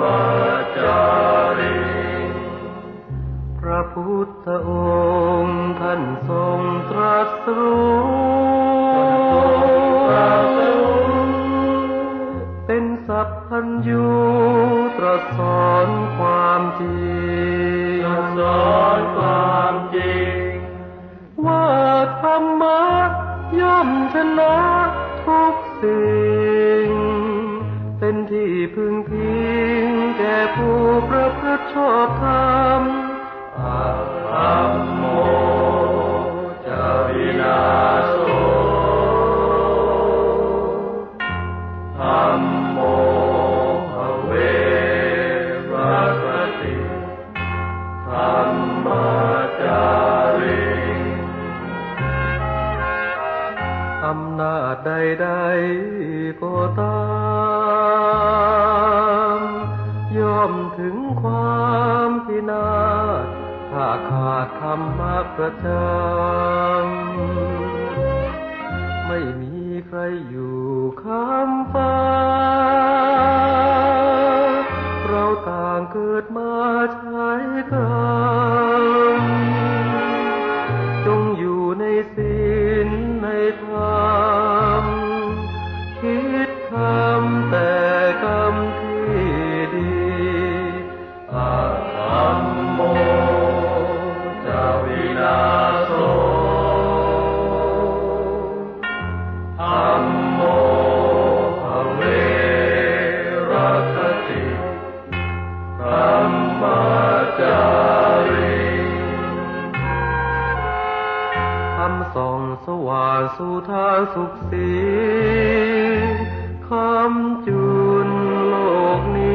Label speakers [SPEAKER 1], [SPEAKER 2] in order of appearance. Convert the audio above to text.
[SPEAKER 1] มาจารีพระพุทธองค์ท่านทรงตรัสรู้เป็นสัพพัญญูตรัสสอนความจริงสอนความจริง ว่าธรรมะย่อมชนะทุกสิ่ง เป็นที่พึ่งพ ผู้ประพฤติชอบธรรมอาธรรมโมจะวินาโสธรรมโมภเวรัสติธรรมจาริอำนาจใดๆก็ตาม ถ้าขาดธรรมะประจำไม่มีใครอยู่ข้ามฟ้า เราต่างเกิดมาใช้กรรม สู่ทางสุขสีคำจุนโลกนี้